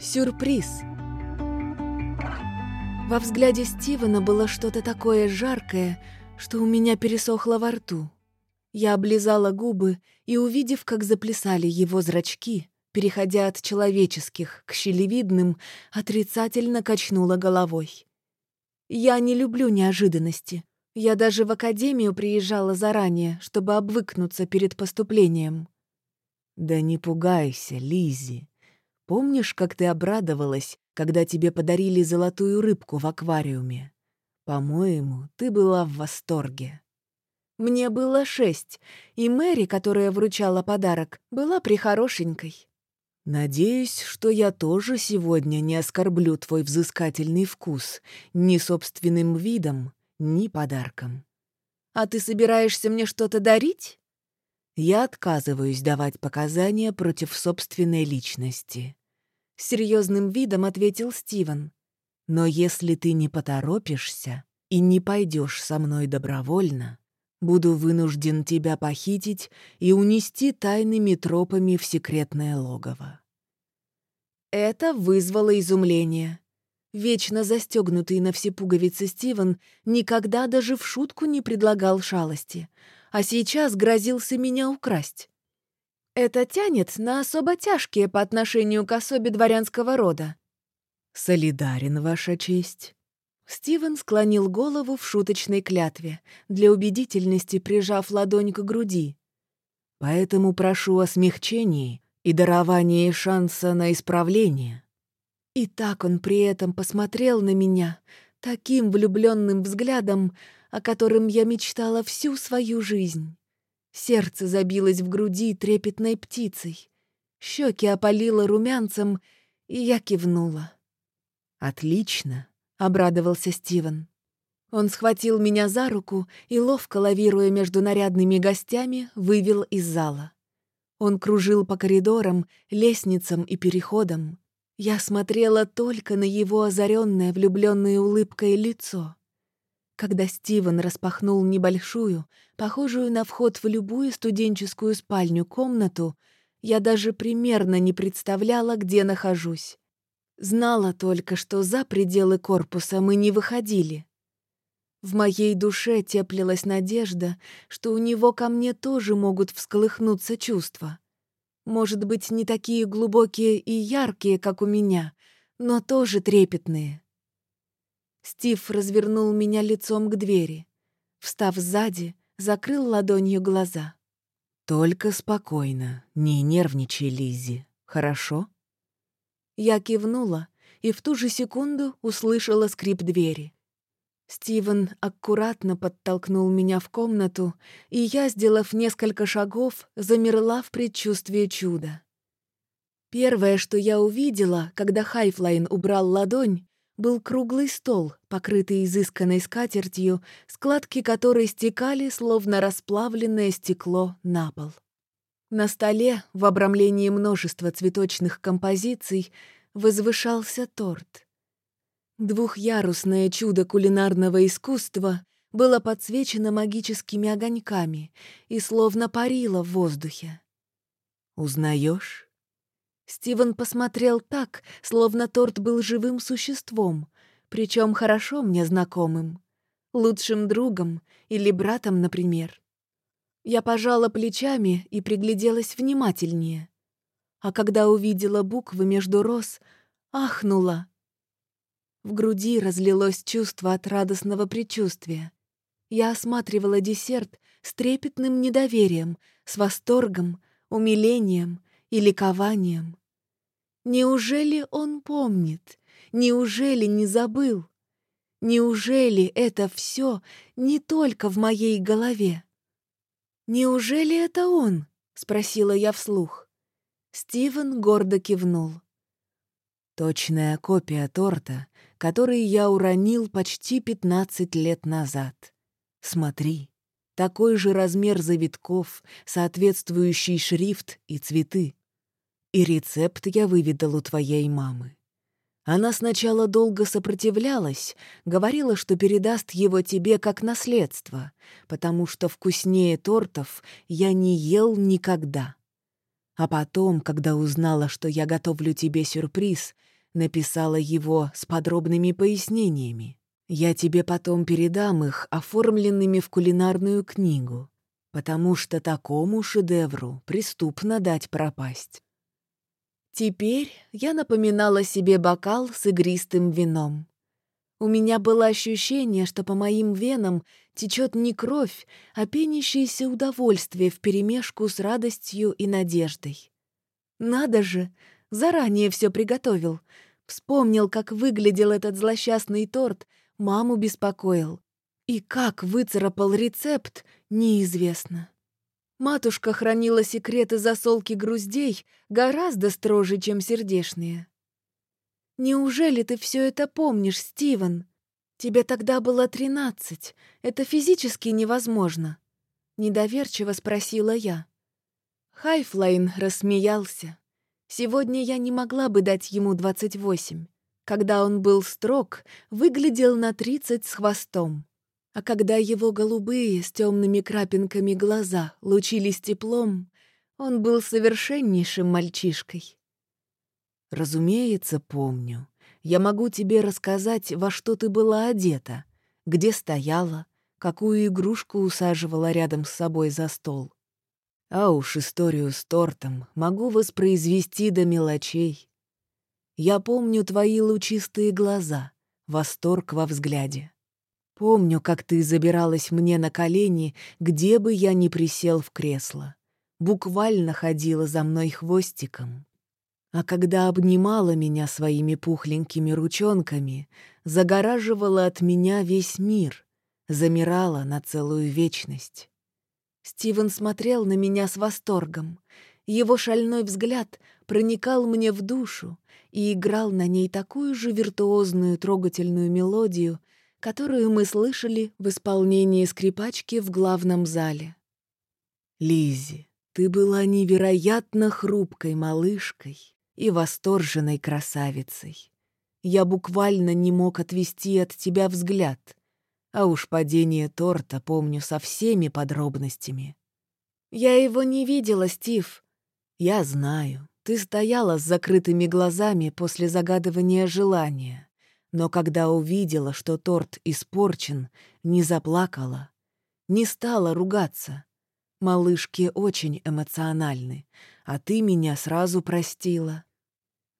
Сюрприз. Во взгляде Стивена было что-то такое жаркое, что у меня пересохло во рту. Я облизала губы и, увидев, как заплясали его зрачки, переходя от человеческих к щелевидным, отрицательно качнула головой. Я не люблю неожиданности. Я даже в академию приезжала заранее, чтобы обвыкнуться перед поступлением. «Да не пугайся, Лизи. Помнишь, как ты обрадовалась, когда тебе подарили золотую рыбку в аквариуме? По-моему, ты была в восторге». Мне было шесть, и Мэри, которая вручала подарок, была прихорошенькой. «Надеюсь, что я тоже сегодня не оскорблю твой взыскательный вкус ни собственным видом, ни подарком». «А ты собираешься мне что-то дарить?» «Я отказываюсь давать показания против собственной личности», — серьезным видом ответил Стивен. «Но если ты не поторопишься и не пойдешь со мной добровольно, буду вынужден тебя похитить и унести тайными тропами в секретное логово». Это вызвало изумление. Вечно застегнутый на все пуговицы Стивен никогда даже в шутку не предлагал шалости, а сейчас грозился меня украсть. Это тянет на особо тяжкие по отношению к особе дворянского рода. «Солидарен, Ваша честь». Стивен склонил голову в шуточной клятве, для убедительности прижав ладонь к груди. «Поэтому прошу о смягчении и даровании шанса на исправление». И так он при этом посмотрел на меня, таким влюбленным взглядом, о котором я мечтала всю свою жизнь. Сердце забилось в груди трепетной птицей. Щеки опалило румянцем, и я кивнула. «Отлично», обрадовался Стивен. Он схватил меня за руку и, ловко лавируя между нарядными гостями, вывел из зала. Он кружил по коридорам, лестницам и переходам. Я смотрела только на его озаренное влюбленной улыбкой лицо. Когда Стивен распахнул небольшую, похожую на вход в любую студенческую спальню комнату, я даже примерно не представляла, где нахожусь. Знала только, что за пределы корпуса мы не выходили. В моей душе теплилась надежда, что у него ко мне тоже могут всколыхнуться чувства. Может быть, не такие глубокие и яркие, как у меня, но тоже трепетные. Стив развернул меня лицом к двери. Встав сзади, закрыл ладонью глаза. «Только спокойно, не нервничай, Лизи, хорошо?» Я кивнула и в ту же секунду услышала скрип двери. Стивен аккуратно подтолкнул меня в комнату, и я, сделав несколько шагов, замерла в предчувствии чуда. Первое, что я увидела, когда Хайфлайн убрал ладонь, был круглый стол, покрытый изысканной скатертью, складки которой стекали, словно расплавленное стекло, на пол. На столе, в обрамлении множества цветочных композиций, возвышался торт. Двухъярусное чудо кулинарного искусства было подсвечено магическими огоньками и словно парило в воздухе. «Узнаешь?» Стивен посмотрел так, словно торт был живым существом, причем хорошо мне знакомым, лучшим другом или братом, например. Я пожала плечами и пригляделась внимательнее. А когда увидела буквы между роз, ахнула. В груди разлилось чувство от радостного предчувствия. Я осматривала десерт с трепетным недоверием, с восторгом, умилением и ликованием. Неужели он помнит? Неужели не забыл? Неужели это все не только в моей голове? «Неужели это он?» — спросила я вслух. Стивен гордо кивнул. «Точная копия торта, который я уронил почти пятнадцать лет назад. Смотри, такой же размер завитков, соответствующий шрифт и цветы. И рецепт я выведал у твоей мамы. Она сначала долго сопротивлялась, говорила, что передаст его тебе как наследство, потому что вкуснее тортов я не ел никогда. А потом, когда узнала, что я готовлю тебе сюрприз, написала его с подробными пояснениями. Я тебе потом передам их, оформленными в кулинарную книгу, потому что такому шедевру преступно дать пропасть. Теперь я напоминала себе бокал с игристым вином. У меня было ощущение, что по моим венам течет не кровь, а пенящееся удовольствие вперемешку с радостью и надеждой. Надо же, заранее все приготовил. Вспомнил, как выглядел этот злосчастный торт — маму беспокоил. И как выцарапал рецепт, неизвестно. Матушка хранила секреты засолки груздей гораздо строже, чем сердешные. «Неужели ты все это помнишь, Стивен? Тебе тогда было тринадцать. Это физически невозможно», — недоверчиво спросила я. Хайфлайн рассмеялся. Сегодня я не могла бы дать ему двадцать восемь. Когда он был строг, выглядел на тридцать с хвостом. А когда его голубые с темными крапинками глаза лучились теплом, он был совершеннейшим мальчишкой. «Разумеется, помню. Я могу тебе рассказать, во что ты была одета, где стояла, какую игрушку усаживала рядом с собой за стол. А уж историю с тортом могу воспроизвести до мелочей. Я помню твои лучистые глаза, восторг во взгляде. Помню, как ты забиралась мне на колени, где бы я ни присел в кресло. Буквально ходила за мной хвостиком. А когда обнимала меня своими пухленькими ручонками, загораживала от меня весь мир, замирала на целую вечность. Стивен смотрел на меня с восторгом. Его шальной взгляд проникал мне в душу, и играл на ней такую же виртуозную трогательную мелодию, которую мы слышали в исполнении скрипачки в главном зале. Лизи, ты была невероятно хрупкой малышкой и восторженной красавицей. Я буквально не мог отвести от тебя взгляд, а уж падение торта помню со всеми подробностями. Я его не видела, Стив. Я знаю. Ты стояла с закрытыми глазами после загадывания желания, но когда увидела, что торт испорчен, не заплакала, не стала ругаться. Малышки очень эмоциональны, а ты меня сразу простила.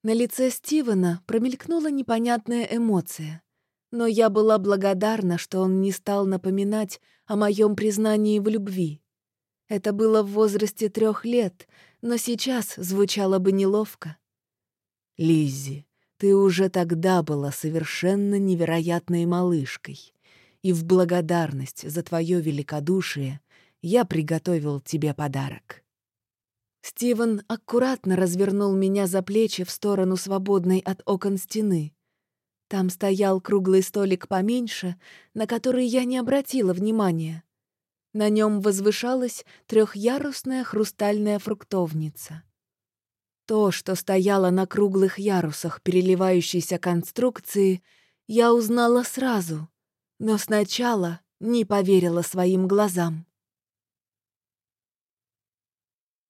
На лице Стивена промелькнула непонятная эмоция, но я была благодарна, что он не стал напоминать о моем признании в любви. Это было в возрасте трех лет — но сейчас звучало бы неловко. Лиззи, ты уже тогда была совершенно невероятной малышкой, и в благодарность за твое великодушие я приготовил тебе подарок. Стивен аккуратно развернул меня за плечи в сторону свободной от окон стены. Там стоял круглый столик поменьше, на который я не обратила внимания. На нем возвышалась трехярусная хрустальная фруктовница. То, что стояло на круглых ярусах переливающейся конструкции, я узнала сразу, но сначала не поверила своим глазам.